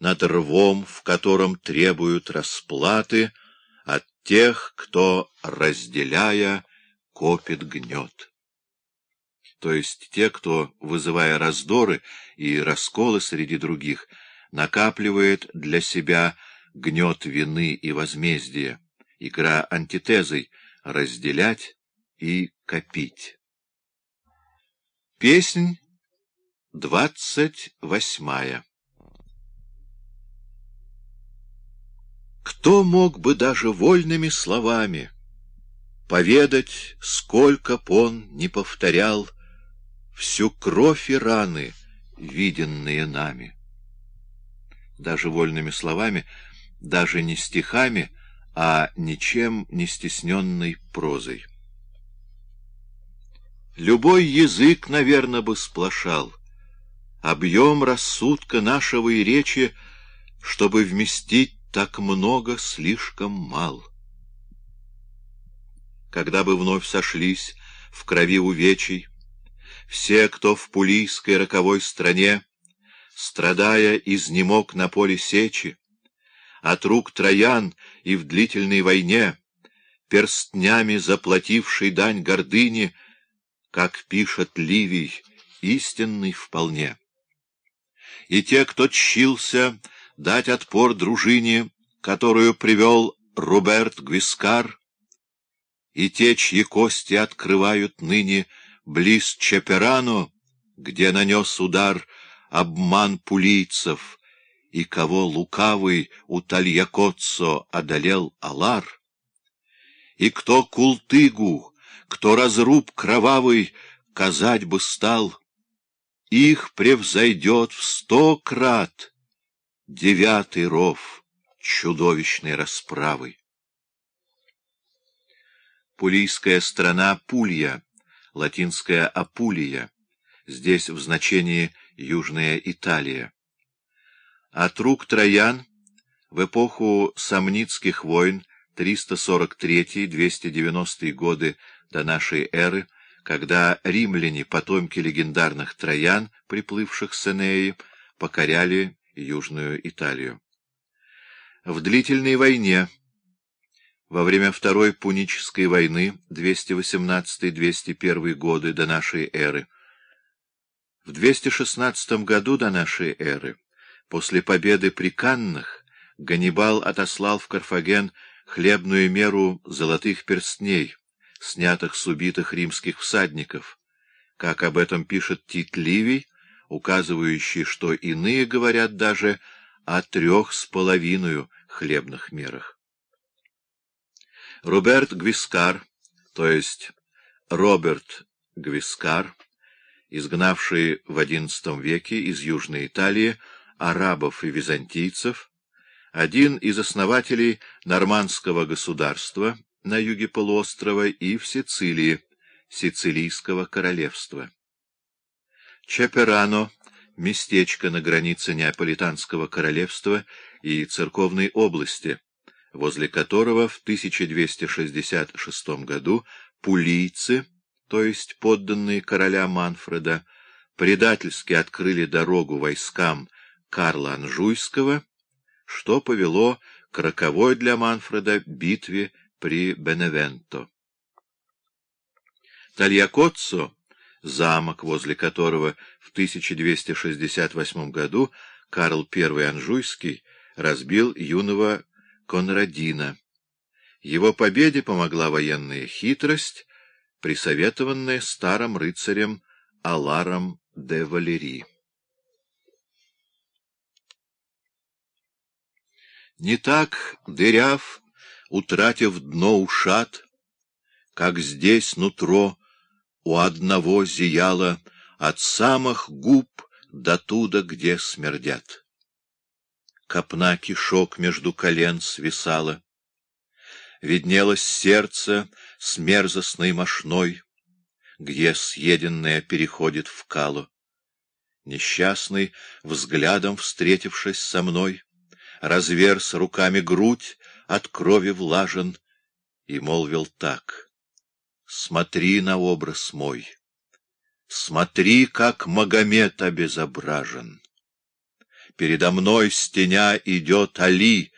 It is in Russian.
над рвом, в котором требуют расплаты от тех, кто, разделяя, копит гнет. То есть те, кто, вызывая раздоры и расколы среди других, накапливает для себя гнет вины и возмездия, игра антитезой «разделять» и «копить». Песнь двадцать восьмая Кто мог бы даже вольными словами Поведать, сколько б он не повторял Всю кровь и раны, виденные нами? Даже вольными словами, даже не стихами, а ничем не стесненной прозой. Любой язык, наверное, бы сплошал Объем рассудка нашего и речи, Чтобы вместить так много слишком мал. Когда бы вновь сошлись в крови увечий все, кто в пулийской роковой стране, страдая, изнемог на поле сечи, от рук троян и в длительной войне, перстнями заплативший дань гордыне, как пишет Ливий, истинный вполне. И те, кто тщился дать отпор дружине, которую привел Роберт Гвискар, и те, чьи кости открывают ныне близ Чеперано, где нанес удар обман пулийцев, и кого лукавый у Тальякоццо одолел Алар, и кто Култыгу, кто разруб кровавый казать бы стал, их превзойдет в сто крат — девятый ров чудовищной расправы. Пулийская страна Пулья, латинская Апулия, здесь в значении Южная Италия. От рук троян в эпоху Самницких войн 343-290 годы до нашей эры, когда римляне, потомки легендарных троян, приплывших с Энеи, покоряли Южную Италию. В длительной войне, во время Второй Пунической войны 218-201 годы до нашей эры, в 216 году до нашей эры, после победы при Каннах, Ганнибал отослал в Карфаген хлебную меру золотых перстней, снятых с убитых римских всадников, как об этом пишет Тит Ливий, указывающий, что иные говорят даже о трех с половиной хлебных мерах. Роберт Гвискар, то есть Роберт Гвискар, изгнавший в XI веке из Южной Италии арабов и византийцев, один из основателей нормандского государства на юге полуострова и в Сицилии, Сицилийского королевства. Чаперано — местечко на границе Неаполитанского королевства и церковной области, возле которого в 1266 году пулийцы, то есть подданные короля Манфреда, предательски открыли дорогу войскам Карла Анжуйского, что повело к роковой для Манфреда битве при Беневенто. Тальякоццо замок, возле которого в 1268 году Карл I Анжуйский разбил юного Конрадина. Его победе помогла военная хитрость, присоветованная старым рыцарем Аларом де Валери. Не так дыряв, утратив дно ушат, как здесь нутро у одного зияло от самых губ до туда, где смердят. Копна кишок между колен свисала. Виднелось сердце с мерзостной мошной, где съеденное переходит в кало. Несчастный, взглядом встретившись со мной, разверз руками грудь, от крови влажен, и молвил так — Смотри на образ мой, смотри, как Магомед обезображен. Передо мной, стеня, идет Али,